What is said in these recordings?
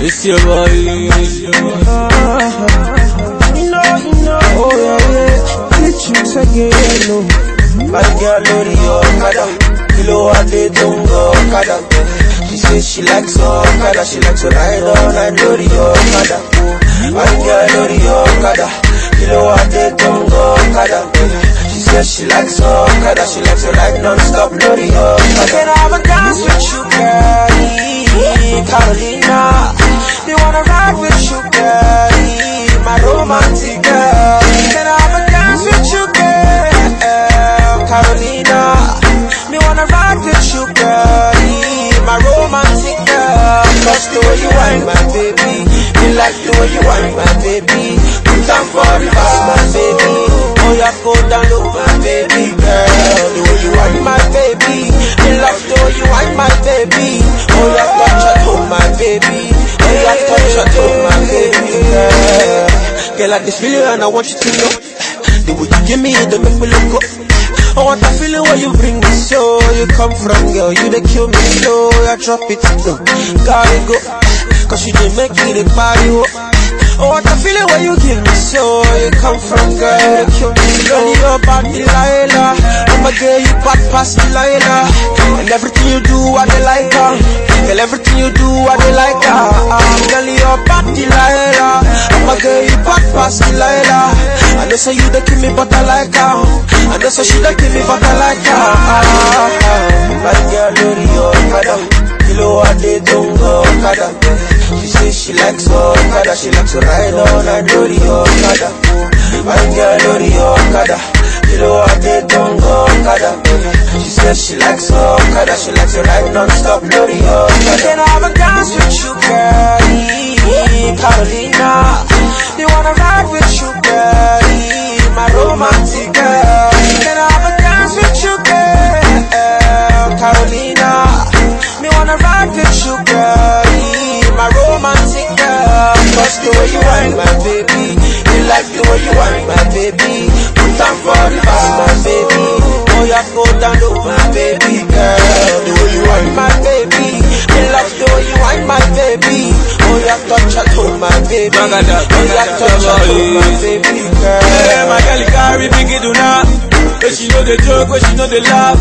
It's your boy. You know, you know. Oh, yeah, yeah. The chicks again, no. Bad girl, wá dé tó ń gọ ọ̀kadà? She say she likes ọ̀kadà. She likes to ride all night ọ̀kadà. Bad girl, lórí ọ̀kadà. Kí ló wá dé tó ń ọ̀kadà? She say she likes ọ̀kadà. She likes to ride non-stop lórí ọ̀kadà. Can I have a dance with you, girl? Carolina. Me wanna ride with you, girl. My romantic like the way you whine, my baby. Put down for fast, my baby. Oh, yeah, go down low, my baby girl. The way you whine, my baby. Me love the way you whine, my baby. Oh, yeah, touch your toe, my baby. Oh, yeah, touch your toe, my baby girl. Girl, I just feel it and I want you to know. The way you give me it, don't make me look up. I want that feeling where you bring me so You come from, girl, you they kill me slow I drop it, no, gotta go Cause you did make me the party. I want that feeling where you give me so You come from, girl, you kill me slow. You're bad, Delilah. I'ma get you back past Delilah. And everything you do, I they like her. Girl, everything you do, I they like her. Uh, Girl, you're bad, Delilah. I'ma get you back past Delilah. I know say you they kill me, but I like her. I know say she they kill me, but I like her. Bad girl, lórí say she likes ọ̀kadà She likes to ride all night lórí ọ̀kadà Bad girl, ọ̀kadà Kí ló wá dé tó ń gọ ọ̀kadà She say she likes ọ̀kadà She likes to ride non-stop lórí ọ̀kadà girl Cause the way you whine, my baby. You like the way you whine, my baby. Put down for the fast, my baby. Oh, yeah, go down low, my baby girl. The way you whine, my baby. Me love the way you whine, my baby. Oh, yeah, touch her toe, my baby. Oh, yeah, bagada, touch her toe, my baby Hey, my girl girl carry big do now. Where she know the joke, where she know the laugh.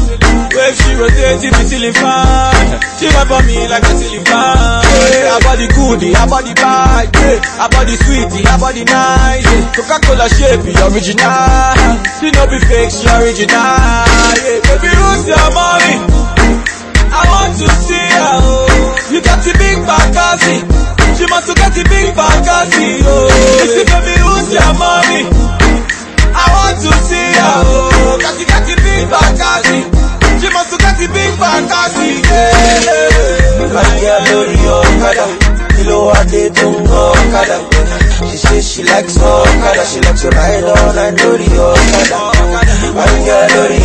Where she rotate, it be silly fan. She run for me like a silly fan. Hey, her body good, her body bad. Hey, her body sweet, her body nice. Hey, Coca-Cola shape, the original. She no be fake, she original. Hey, baby, who's your mommy? I want to see her. Oh. You got the big Bacassi. She must get the big Girl lórí ọ̀kadà She say she likes ọ̀kadà She likes to ride all night lórí ọ̀kadà girl lórí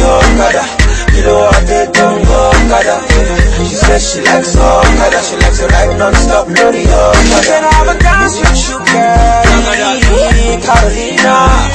She say she likes She likes to ride non-stop lórí ọ̀kadà I have a dance with you girl Carolina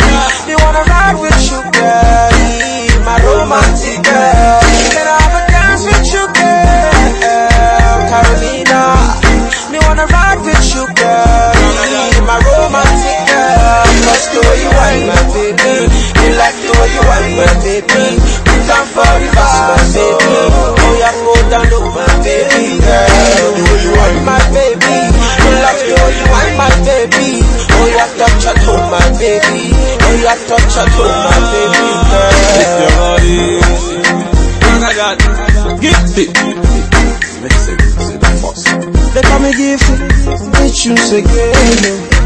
baby Oh yeah touch your toe my baby It's your girl body. Say, say the boss. They call me gifted, they choose again.